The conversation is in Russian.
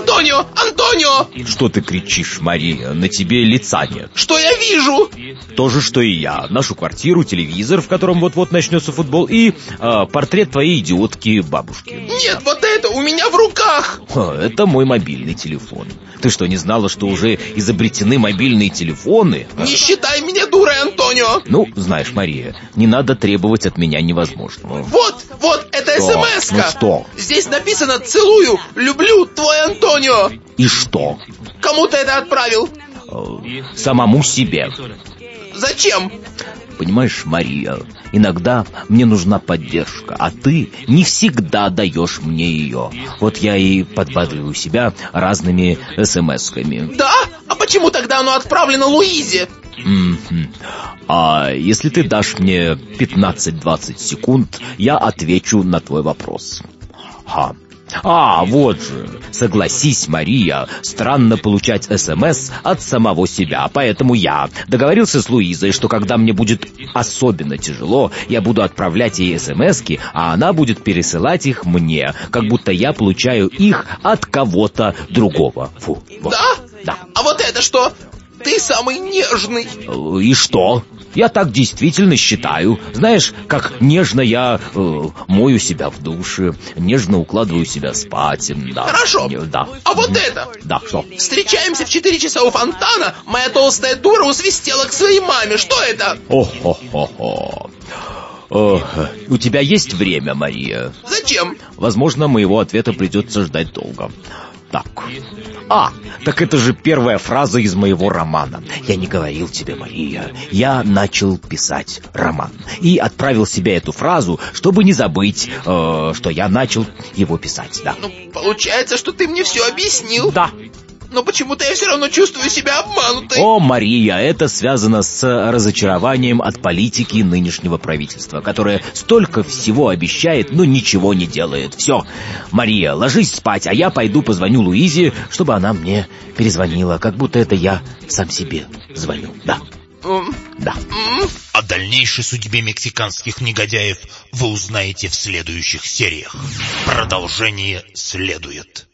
Антонио! Антонио! Что ты кричишь, Мария? На тебе лица нет. Что я вижу? То же, что и я. Нашу квартиру, телевизор, в котором вот-вот начнется футбол, и э, портрет твоей идиотки бабушки. Нет, вот это у меня в руках! Это мой мобильный телефон. Ты что, не знала, что уже изобретены мобильные телефоны? Не считай меня дурой, Антонио! Ну, знаешь, Мария, не надо требовать от меня невозможного. Вот, вот, это Что? смс-ка! Ну что? Здесь написано «Целую, люблю, твой Антонио». И что? Кому ты это отправил? Самому себе. Зачем? Понимаешь, Мария, иногда мне нужна поддержка, а ты не всегда даешь мне ее. Вот я и подбадриваю себя разными смс-ками. Да? А почему тогда оно отправлено Луизе? Мгм. А если ты дашь мне 15-20 секунд, я отвечу на твой вопрос. Ха. А, вот же. Согласись, Мария, странно получать СМС от самого себя, поэтому я договорился с Луизой, что когда мне будет особенно тяжело, я буду отправлять ей СМСки, а она будет пересылать их мне, как будто я получаю их от кого-то другого. Фу. вот. Да? Да. А вот это что? Ты самый нежный. И что? Я так действительно считаю. Знаешь, как нежно я э, мою себя в душе, нежно укладываю себя спать. Да. Хорошо. Не- Да. А вот это? Да, что? Встречаемся в 4 часа у фонтана. Моя толстая дура усвистела к своей маме. Что это? О-хо-хо-хо. Ох, у тебя есть время, Мария? Зачем? Возможно, моего ответа придется ждать долго. Так. А, так это же первая фраза из моего романа. Я не говорил тебе, Мария. Я начал писать роман. И отправил себе эту фразу, чтобы не забыть, э, что я начал его писать. Да. Ну, получается, что ты мне все объяснил. Да. Но почему-то я все равно чувствую себя обманутой. О, Мария, это связано с разочарованием от политики нынешнего правительства, которое столько всего обещает, но ничего не делает. Все, Мария, ложись спать, а я пойду позвоню Луизе, чтобы она мне перезвонила, как будто это я сам себе звоню. Да, да. О дальнейшей судьбе мексиканских негодяев вы узнаете в следующих сериях. Продолжение следует.